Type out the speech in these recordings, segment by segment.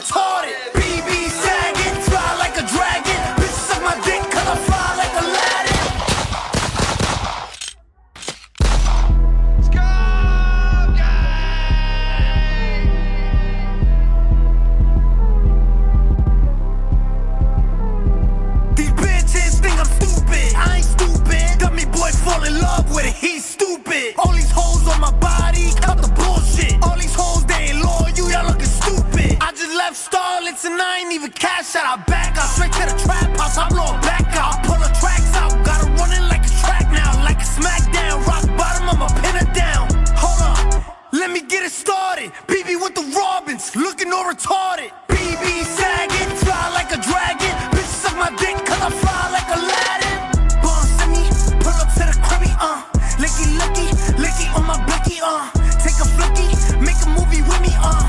retarded. even cash out, I back out. Straight to the trap house, I blow a back out. I pull the tracks out, got it running like a track now. Like a smackdown, rock bottom, I'ma pin it down. Hold up, let me get it started. BB with the Robins, looking all retarded. BB sagging, fly like a dragon. Bitch, suck my dick, cause I fly like Aladdin. Bum semi, pull up to the cribby, uh. Licky, licky, licky on my blicky, uh. Take a flicky, make a movie with me, uh.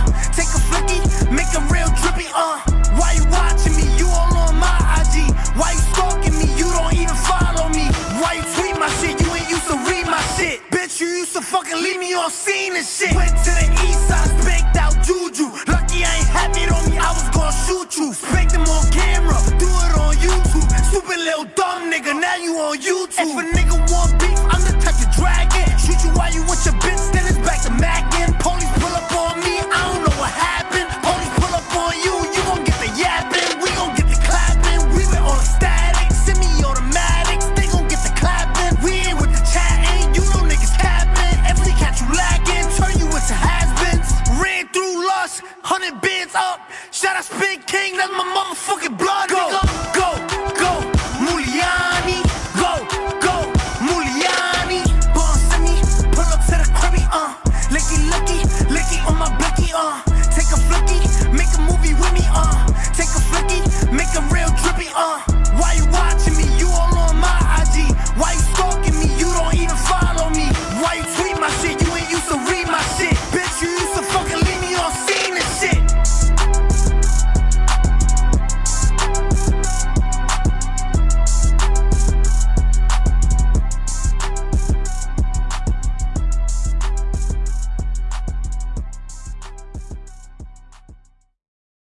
Nigga leave me on scene and shit. Went to the east side, spanked out Juju. Lucky I ain't had it on me, I was gonna shoot you. Spanked him on camera, do it on YouTube. Stupid little dumb nigga, now you on YouTube. If a nigga want beef, I'm the type to drag it. Shoot you while you with your bitch, then it's back to. I spit king, that's my motherfucking blood, go, nigga. Go.